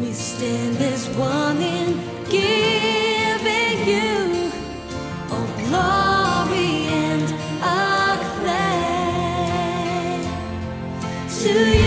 We stand as one in giving you all glory and acclaim to you.